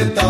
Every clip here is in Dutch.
planeta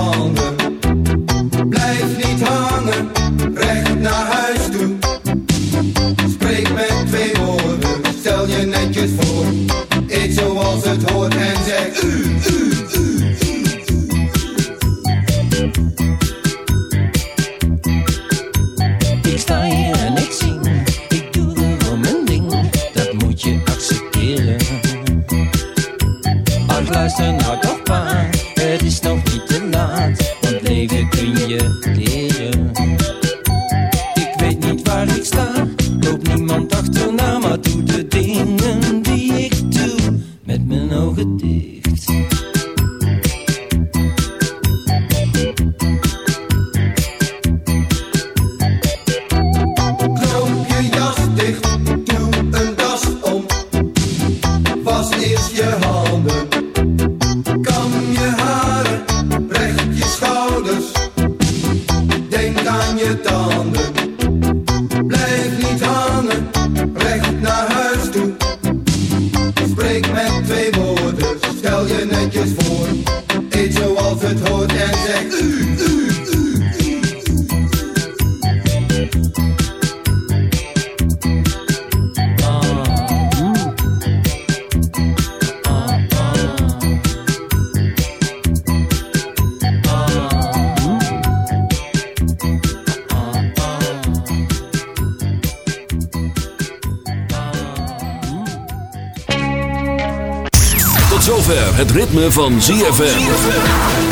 van ZFM.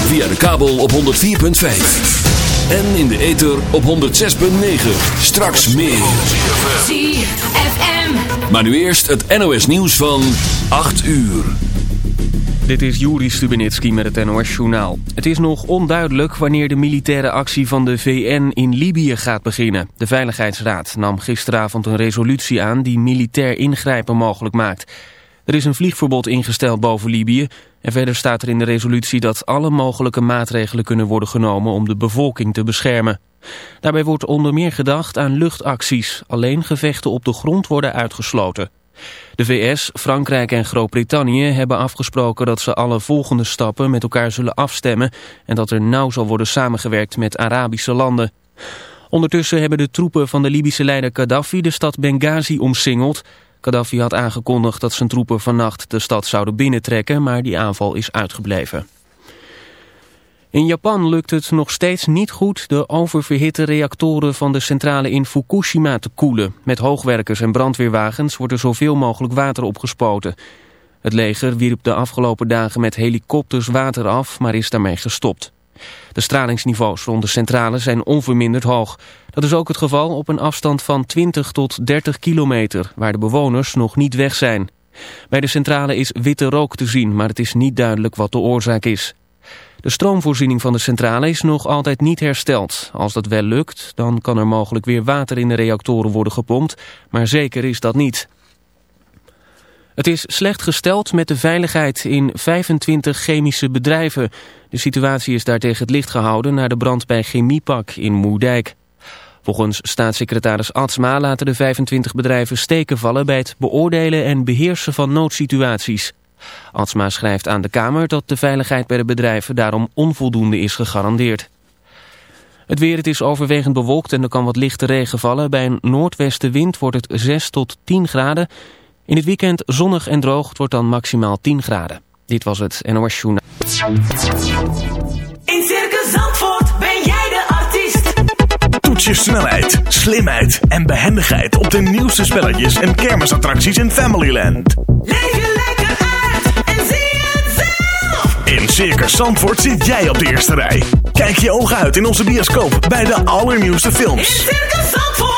Via de kabel op 104.5. En in de ether op 106.9. Straks meer. ZFM. Maar nu eerst het NOS nieuws van 8 uur. Dit is Juri Stubenitski met het NOS-journaal. Het is nog onduidelijk wanneer de militaire actie van de VN in Libië gaat beginnen. De Veiligheidsraad nam gisteravond een resolutie aan die militair ingrijpen mogelijk maakt. Er is een vliegverbod ingesteld boven Libië. En verder staat er in de resolutie dat alle mogelijke maatregelen kunnen worden genomen om de bevolking te beschermen. Daarbij wordt onder meer gedacht aan luchtacties. Alleen gevechten op de grond worden uitgesloten. De VS, Frankrijk en Groot-Brittannië hebben afgesproken dat ze alle volgende stappen met elkaar zullen afstemmen en dat er nauw zal worden samengewerkt met Arabische landen. Ondertussen hebben de troepen van de Libische leider Gaddafi de stad Benghazi omsingeld. Gaddafi had aangekondigd dat zijn troepen vannacht de stad zouden binnentrekken, maar die aanval is uitgebleven. In Japan lukt het nog steeds niet goed de oververhitte reactoren van de centrale in Fukushima te koelen. Met hoogwerkers en brandweerwagens wordt er zoveel mogelijk water opgespoten. Het leger wierp de afgelopen dagen met helikopters water af, maar is daarmee gestopt. De stralingsniveaus rond de centrale zijn onverminderd hoog. Dat is ook het geval op een afstand van 20 tot 30 kilometer, waar de bewoners nog niet weg zijn. Bij de centrale is witte rook te zien, maar het is niet duidelijk wat de oorzaak is. De stroomvoorziening van de centrale is nog altijd niet hersteld. Als dat wel lukt, dan kan er mogelijk weer water in de reactoren worden gepompt, maar zeker is dat niet. Het is slecht gesteld met de veiligheid in 25 chemische bedrijven. De situatie is daar tegen het licht gehouden na de brand bij Chemiepak in Moerdijk. Volgens staatssecretaris Atsma laten de 25 bedrijven steken vallen bij het beoordelen en beheersen van noodsituaties. Atsma schrijft aan de Kamer dat de veiligheid bij de bedrijven daarom onvoldoende is gegarandeerd. Het weer, het is overwegend bewolkt en er kan wat lichte regen vallen. Bij een noordwestenwind wordt het 6 tot 10 graden. In het weekend zonnig en droog, het wordt dan maximaal 10 graden. Dit was het NOS Journaal. In Circus Zandvoort ben jij de artiest. Toets je snelheid, slimheid en behendigheid op de nieuwste spelletjes en kermisattracties in Familyland. Leef je lekker uit en zie het zelf. In Circus Zandvoort zit jij op de eerste rij. Kijk je ogen uit in onze bioscoop bij de allernieuwste In films. Circus Zandvoort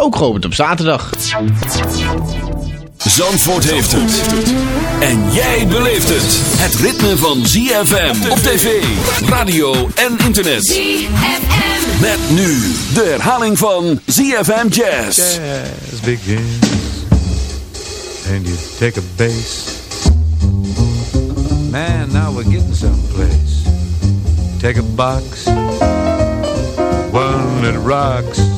ook geopend op zaterdag. Zandvoort heeft het. En jij beleeft het. Het ritme van ZFM op tv, radio en internet. ZFM. Met nu de herhaling van ZFM Jazz. jazz begins and you take a bass. Man, now we're getting someplace. Take a box, one that rocks.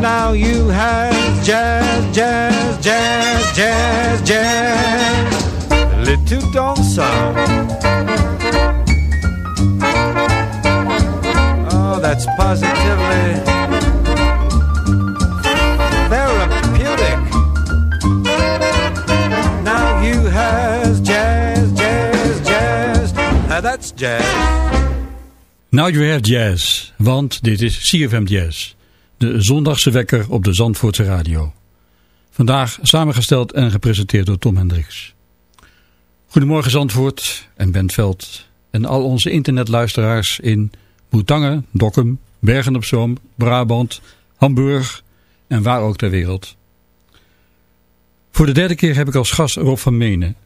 Now you have jazz, jazz, jazz, jazz, jazz. Little don't sound. Oh, that's positively. That's jazz. Now you have jazz, want dit is CFM Jazz. De zondagse wekker op de Zandvoortse radio. Vandaag samengesteld en gepresenteerd door Tom Hendricks. Goedemorgen Zandvoort en Bentveld en al onze internetluisteraars in Boetangen, Dokkum, Bergen op Zoom, Brabant, Hamburg en waar ook ter wereld. Voor de derde keer heb ik als gast Rob van Menen.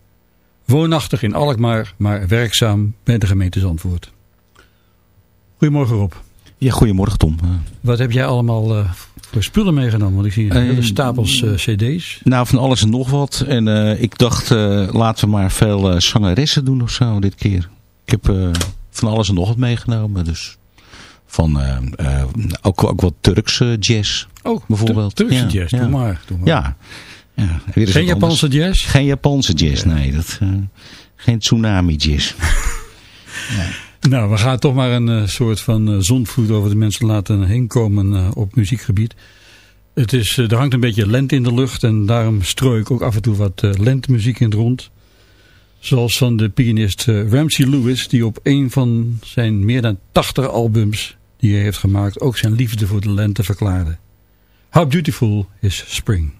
Woonachtig in Alkmaar, maar werkzaam bij de gemeente Zandvoort. Goedemorgen Rob. Ja, goedemorgen Tom. Eh, Wat heb jij allemaal eh, voor spullen meegenomen? Want ik zie Eh, hele stapels cd's. Nou, van alles en nog wat. En ik dacht, laten we maar veel zangeressen doen of zo dit keer. Ik heb van alles en nog wat meegenomen. Dus van ook, ook wat Turkse jazz Oh, bijvoorbeeld. Turkse Ja, jazz, ja. doe maar. Doe maar. Ja. ja weer eens Geen Japanse jazz? Geen Japanse jazz, nee. Dat, geen tsunami jazz. Nou, we gaan toch maar een eh, soort van uh, over de mensen laten heen komen eh, op muziekgebied. Het is, er hangt een beetje lente in de lucht en daarom strooi ik ook af en toe wat lentemuziek in het rond. Zoals van de pianist Ramsey Lewis, die op een van zijn meer dan 80 albums die hij heeft gemaakt ook zijn liefde voor de lente verklaarde. How Beautiful is Spring.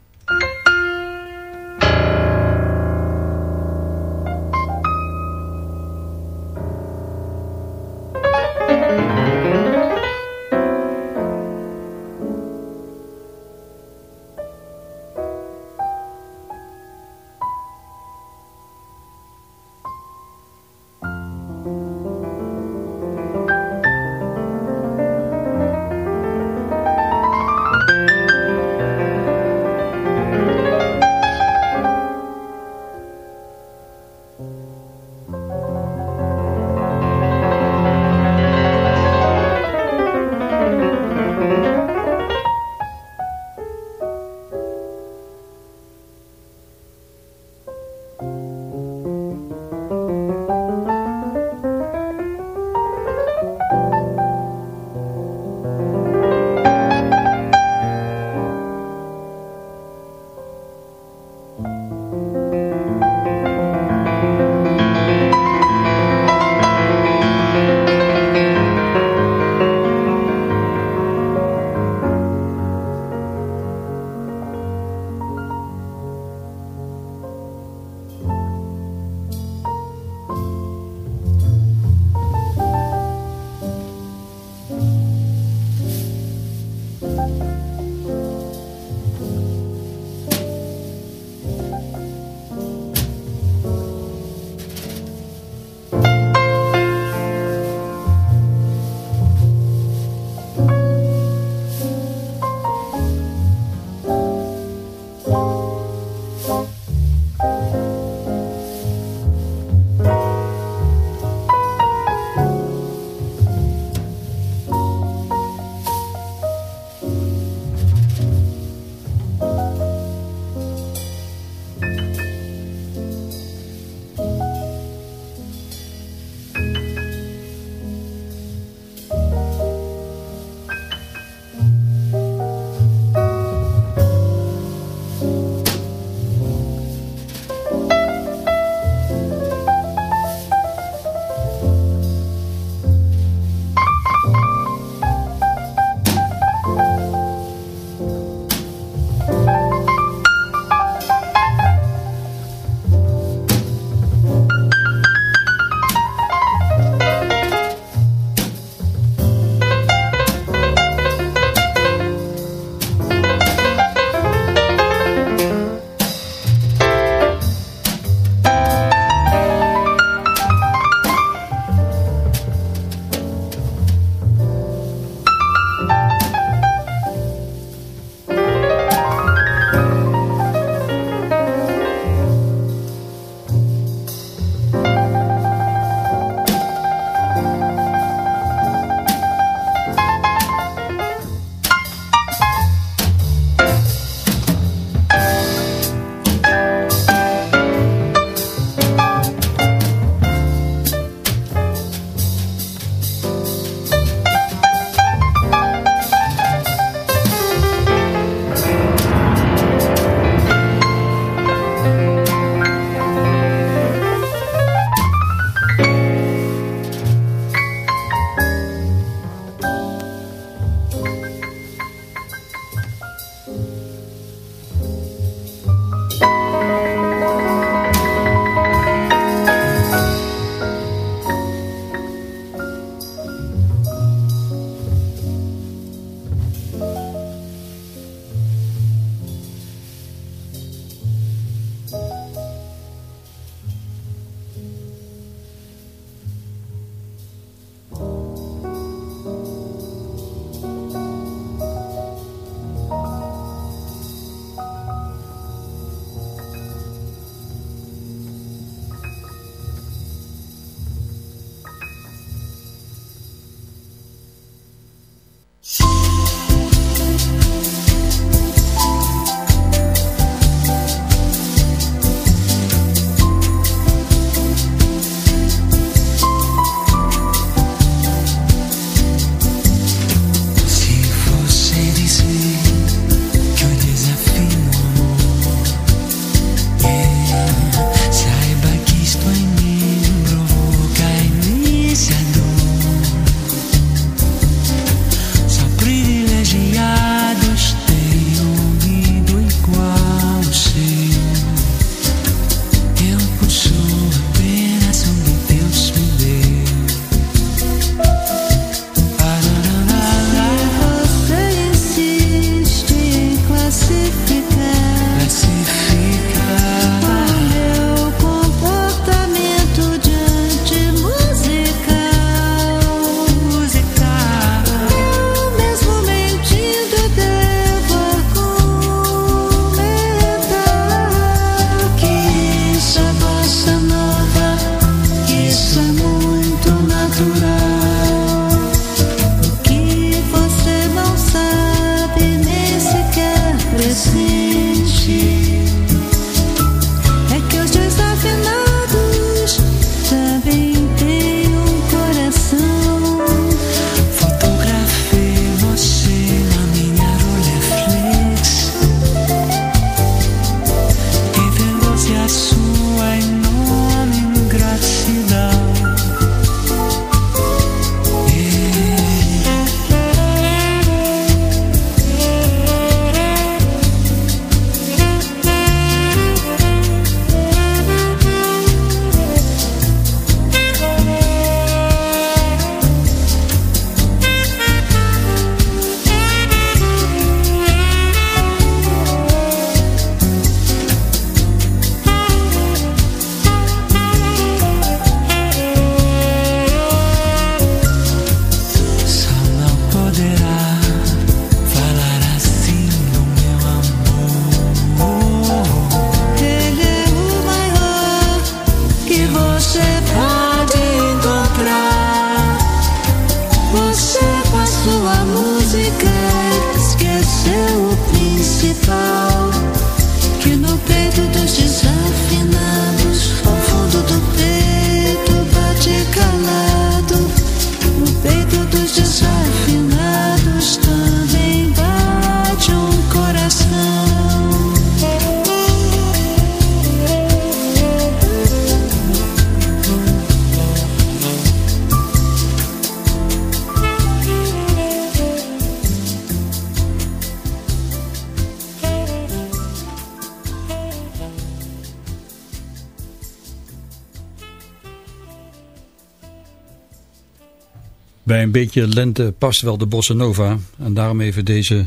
Een beetje lente past wel de bossa nova. En daarom even deze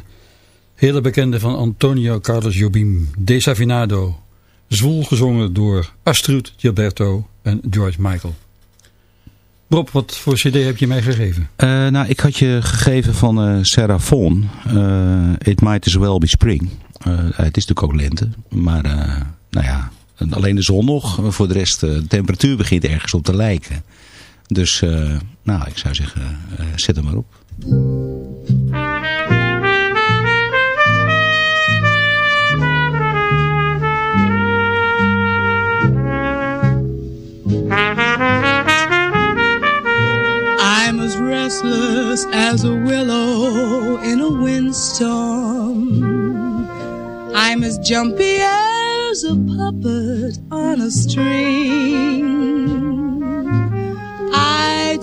hele bekende van Antonio Carlos Jobim. Desafinado. Zwoel gezongen door Astrid Gilberto en George Michael. Rob, wat voor cd heb je mij gegeven? Eh, nou, ik had je gegeven van eh Sarah Vaughan. Eh, It Might As Well Be Spring. Eh, het is natuurlijk ook lente. Maar, eh, nou ja, alleen de zon nog. Voor de rest, eh, de temperatuur begint ergens op te lijken. Dus, eh, nou, ik zou zeggen, eh, zet hem maar op. I'm as restless as a willow in a windstorm. I'm as jumpy as a puppet on a string.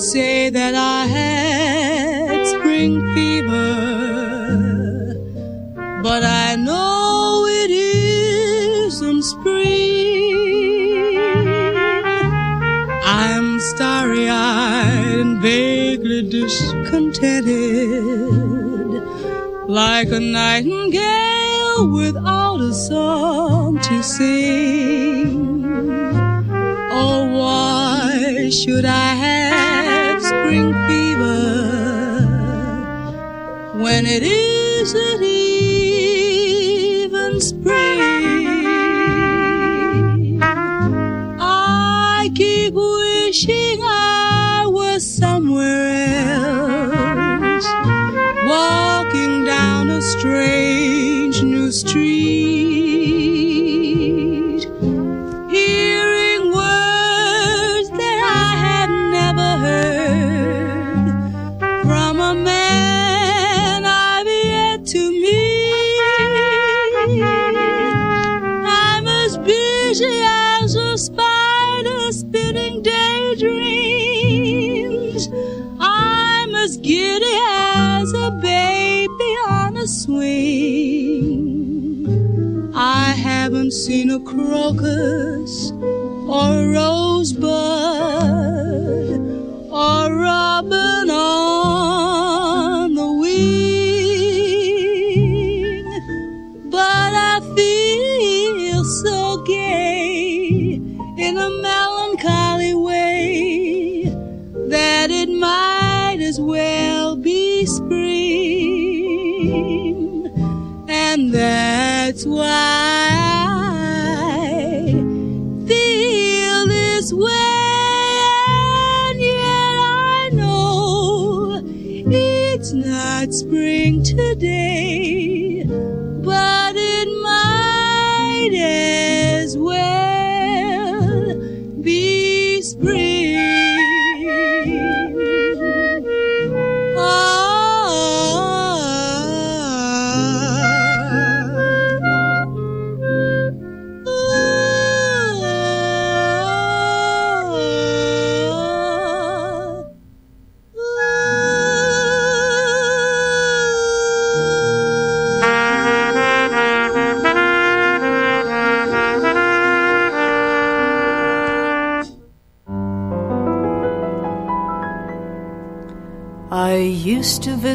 Say that I had spring fever, but I know it isn't spring. I'm starry-eyed and vaguely discontented, like a nightingale without a song to sing. Oh, why should I have spring fever when it isn't even spring? I keep wishing I was somewhere else, walking down a strange new street, crocus or rosebud or robin on the wing. But I feel so gay in a melancholy way that it might as well be spring. And that's why bring to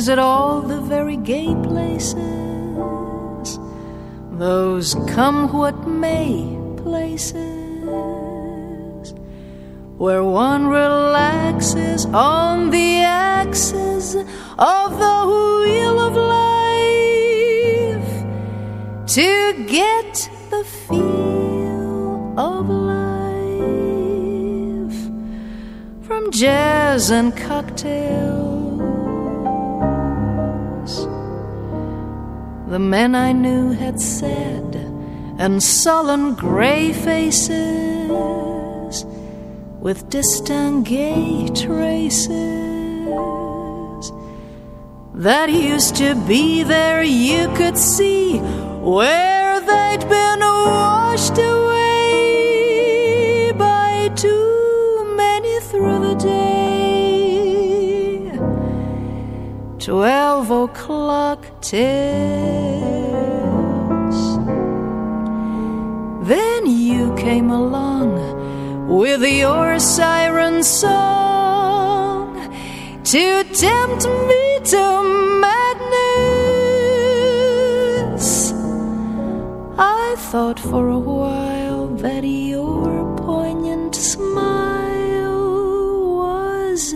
visit all the very gay places, those come what may places, where one relaxes on the axis of the wheel of life to get the feel of life from jazz and cocktails the men I knew had said, and sullen grey faces with distant gay traces that used to be there you could see where they'd been washed away by too many through the day. Twelve o'clock tills. Came along with your siren song to tempt me to madness. I thought for a while that your poignant smile was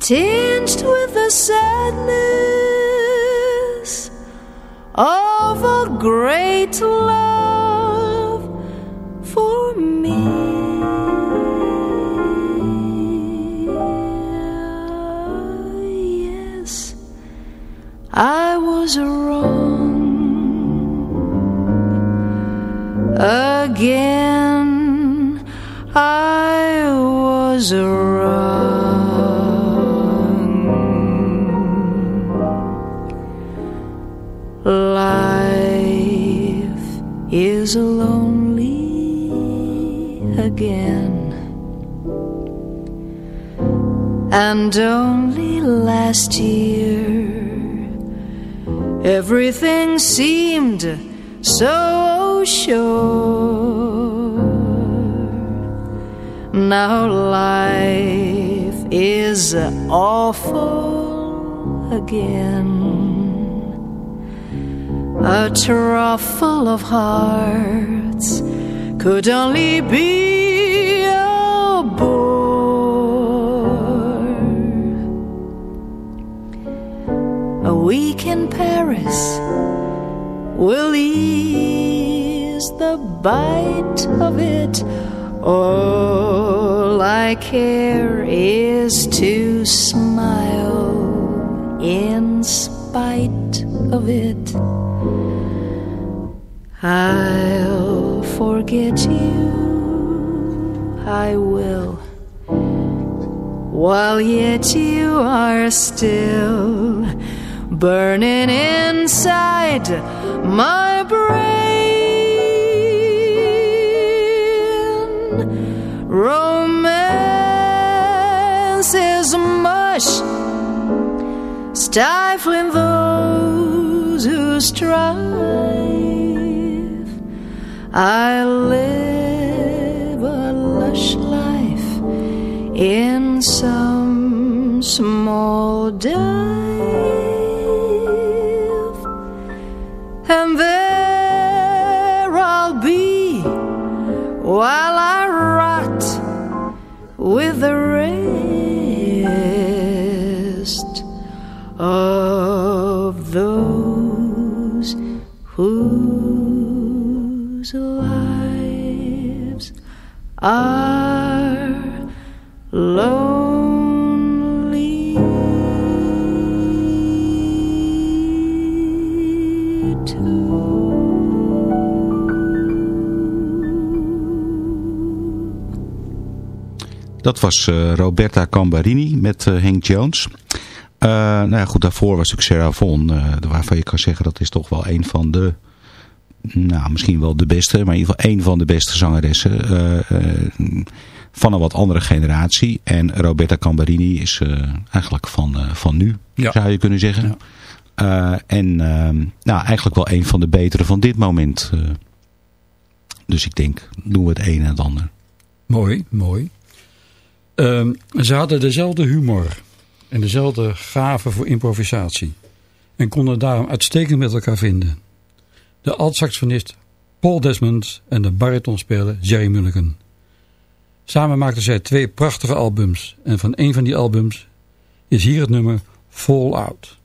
tinged with the sadness of a great love was wrong again. I was wrong. Life is lonely again. And only last year everything seemed so sure. Now life is awful again. A trough full of hearts could only be A week in Paris will ease the bite of it. All I care is to smile in spite of it. I'll forget you, I will, while yet you are still burning inside my brain. Romance is mush, stifling those who strive. I live a lush life in some small dive, while I rot with the rest of those whose lives are Dat was eh, Roberta Cambarini met eh, Hank Jones. Eh, nou ja, goed, daarvoor was natuurlijk Sarah Vaughan, waarvan je kan zeggen dat is toch wel een van de, nou misschien wel de beste, maar in ieder geval een van de beste zangeressen van een wat andere generatie. En Roberta Cambarini is eigenlijk van, van nu, zou je kunnen zeggen. En ehm, nou, eigenlijk wel een van de betere van dit moment. dus ik denk, doen we het een en het ander. Mooi, mooi. Ehm, ze hadden dezelfde humor en dezelfde gave voor improvisatie. En konden daarom uitstekend met elkaar vinden. De altsaxofonist Paul Desmond en de baritonspeler Jerry Mulligan. Samen maakten zij twee prachtige albums. En van een van die albums is hier het nummer Fall Out.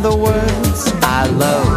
Other words, I love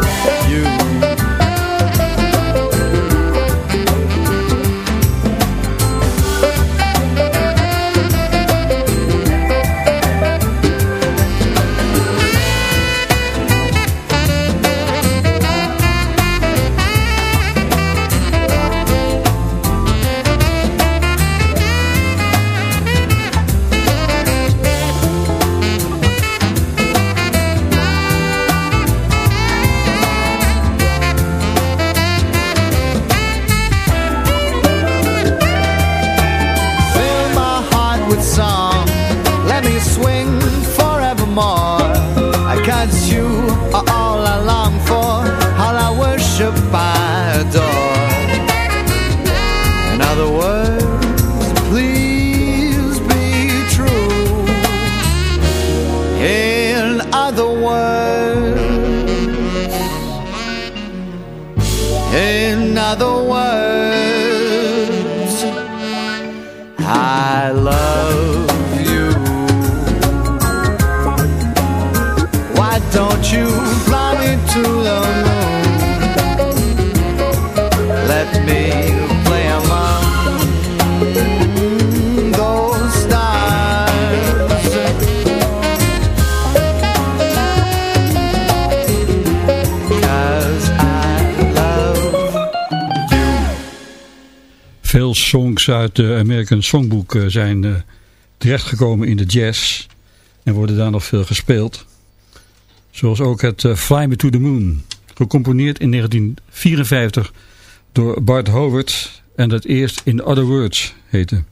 American Songbook eh, zijn eh, terechtgekomen in de jazz en worden daar nog veel gespeeld. Zoals ook het eh, Fly Me to the Moon, gecomponeerd in 1954 door Bart Howard en dat eerst In Other Words heette.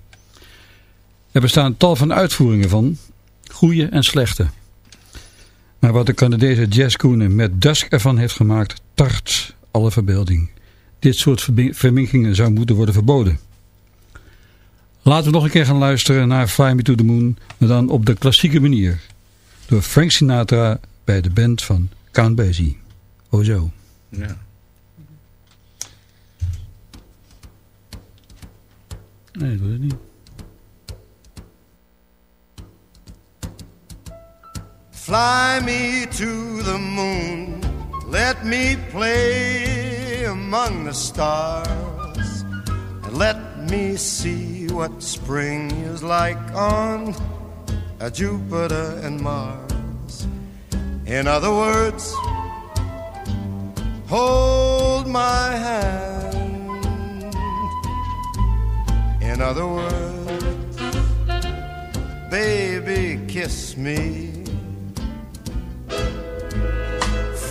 Er bestaan tal van uitvoeringen van, goede en slechte. Maar wat de Canadese jazzkoene met Dusk ervan heeft gemaakt, tart alle verbeelding. Dit soort verminkingen zou moeten worden verboden. Laten we nog een keer gaan luisteren naar Fly Me to the Moon, maar dan op de klassieke manier. Door Frank Sinatra bij de band van Count Basie. O zo. Ja. Nee, dat doet het niet. Fly me to the moon, let me play among the stars, and let me see what spring is like on Jupiter and Mars. In other words, hold my hand. In other words, baby, kiss me.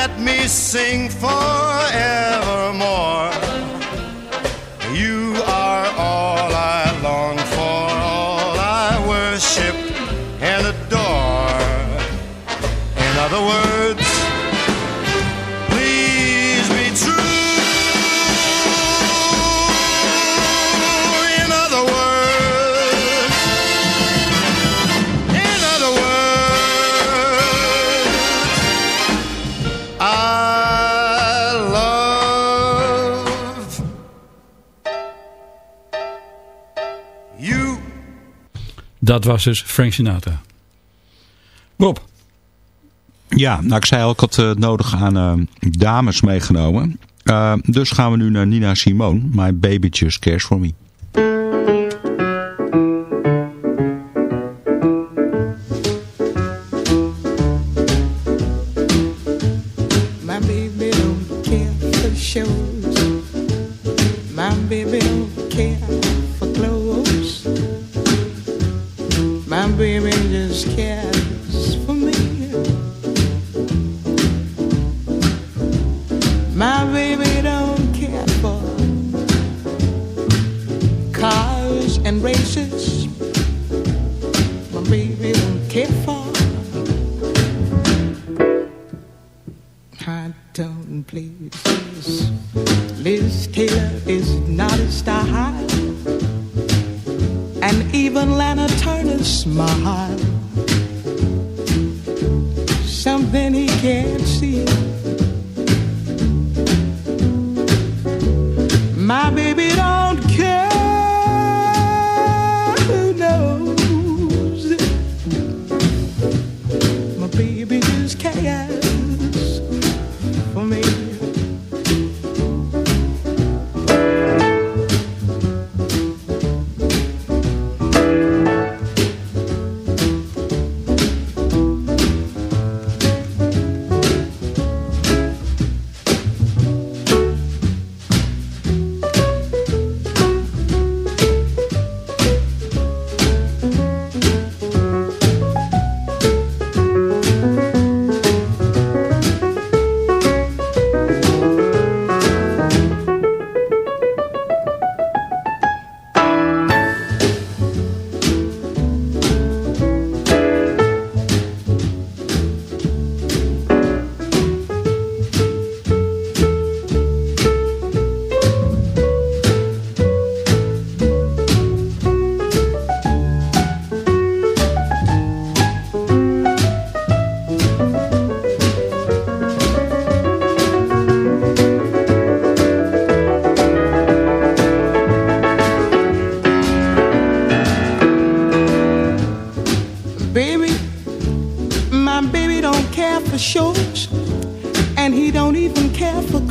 Let me sing forevermore. Was dus Frank Sinatra. Bob. Ja, nou ik zei al, ik had eh, nodig aan eh, dames meegenomen. Eh, dus gaan we nu naar Nina Simone. My baby just cares for me. We won't care for. I don't please, please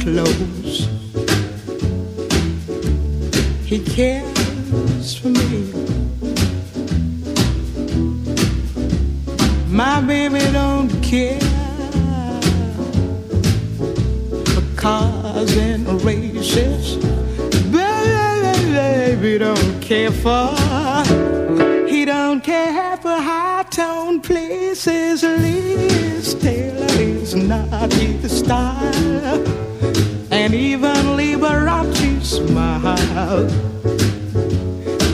clothes. He cares for me. My baby don't care for cars and races. Baby don't care for. He don't care for high tone places. Liz Taylor is not his style, and even Liberace smile.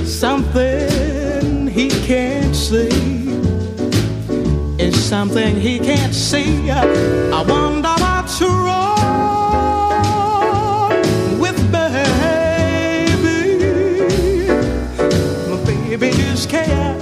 Something he can't see is something he can't see. I wonder what's wrong with baby. My baby just cares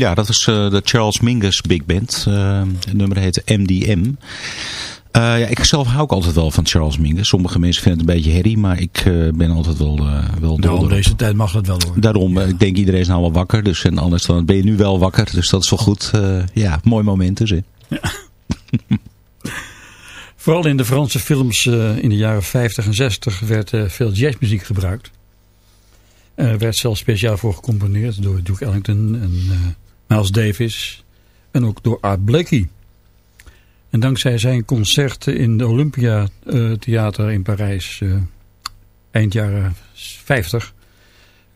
Ja, dat is eh, de Charles Mingus Big Band. Uh, het nummer heet MDM. Uh, ja, ik zelf hou ook altijd wel van Charles Mingus. Sommige mensen vinden het een beetje herrie, maar ik uh, ben altijd wel, uh, wel nou, deze tijd mag het wel hoor. Daarom, ik denk iedereen is nou wel wakker. Dus, en anders dan ben je nu wel wakker. Dus dat is wel goed. ja, mooi moment dus. Hè. Ja. Vooral in de Franse films in de jaren 50 en 60 werd veel jazzmuziek gebruikt. Er werd zelfs speciaal voor gecomponeerd door Duke Ellington en Miles Davis. En ook door Art Blakey. En dankzij zijn concerten in de Olympia uh, Theater in Parijs uh, eind jaren 50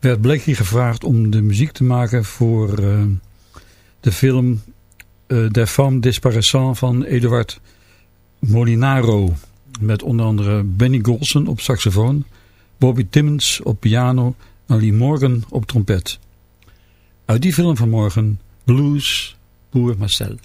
werd Blakey gevraagd om de muziek te maken voor uh, de film Des Femmes Disparaissant van Eduard Molinaro. Met onder andere Benny Golson op saxofoon, Bobby Timmons op piano en Lee Morgan op trompet. Uit die film van morgen Blues pour Marcel.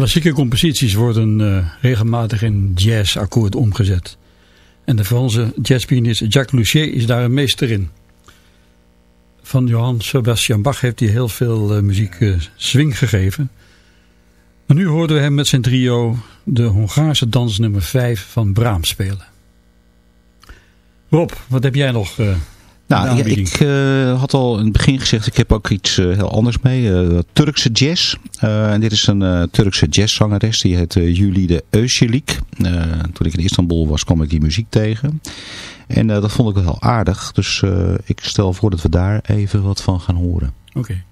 Klassieke composities worden uh, regelmatig in jazzakkoord omgezet. En de Franse jazzpianist Jacques Lussier is daar een meester in. Van Johann Sebastian Bach heeft hij heel veel uh, muziek uh, swing gegeven. Maar nu hoorden we hem met zijn trio de Hongaarse dans nummer 5 van Brahms spelen. Rob, wat heb jij nog... Nou, ja, ik uh, had al in het begin gezegd, ik heb ook iets uh, heel anders mee. Uh, Turkse jazz. en dit is een Turkse jazzzangeres, die heet Julie de Özcelik. toen ik in Istanbul was, kwam ik die muziek tegen. En dat vond ik wel heel aardig. Dus ik stel voor dat we daar even wat van gaan horen. Oké.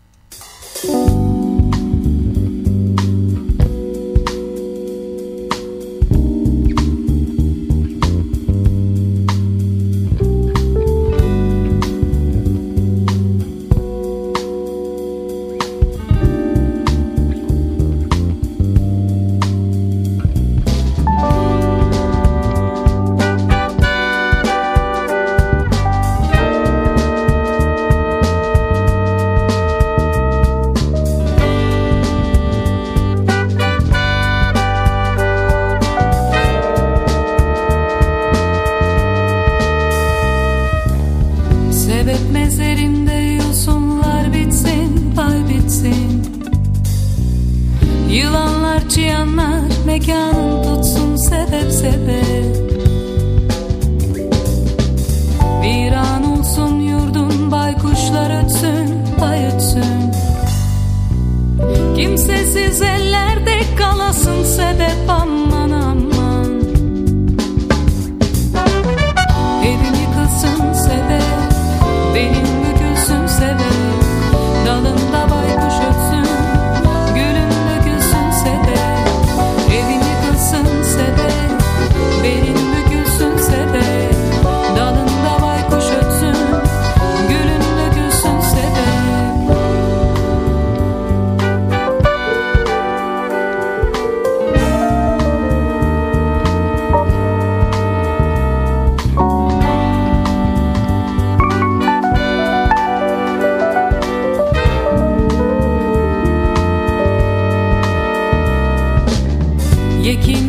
you can